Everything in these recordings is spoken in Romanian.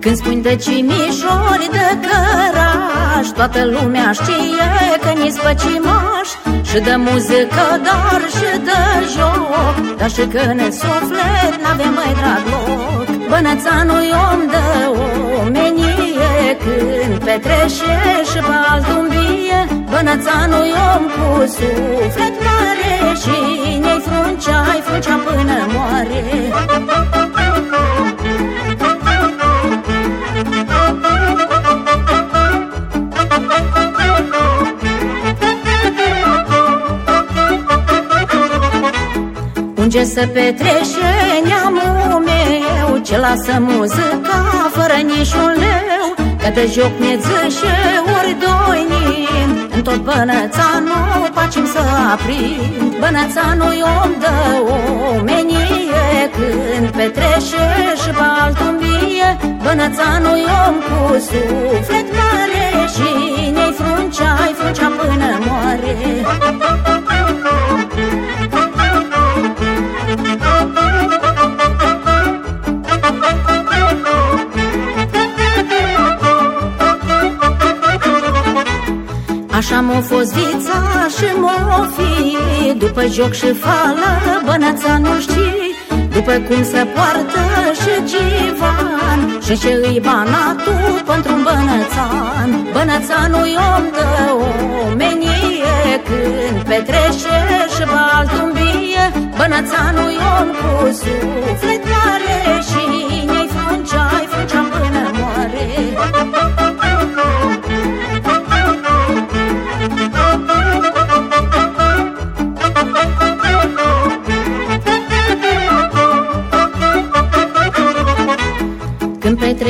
Când spui de cimișori de căraș Toată lumea știe că ni spăcimaș Și de muzică, dar și de joc. Dar și că ne suflet n-avem mai drag loc. Bănățanul om de omenie. Când petrește și pe altul vie Bănățanul om cu suflet mare. Și ne-i fruncea-i fruncea până moare Unde să petrece neamul meu Ce lasă muzica fără niciun leu? Că de joc ne zășe ori doinin În tot bănățanul pacem să aprind. Bănățanul om de omenie. Când petrece și pe altul vie Bănățanul om cu suflet mare Și Așa m-a fost vița și m-a fi. După joc și fală, bănăța nu știi. După cum se poartă și civan Și ce îi banatul pentru un bănățan? Bănățanul-i om de omenie. Când petrece și pe altul vie Bănățanul-i om cu suflet mare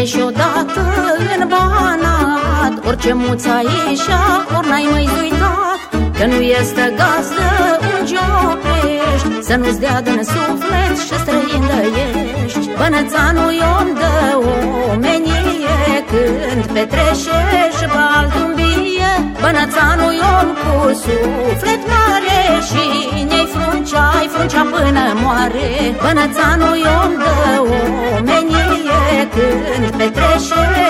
Când petreci odată în banat. Orice muța ieșea, ori n-ai mai uitat Că nu este gazdă un jopești Să nu-ți dea din suflet și străin de ești Bănățanul om de omenie. Când petrece și pe altul vie Bănățanul om cu suflet mare. Și ne-i fruncea-i fruncea până moare. Bănățanul om de omenie când petrece și pe altul vie Până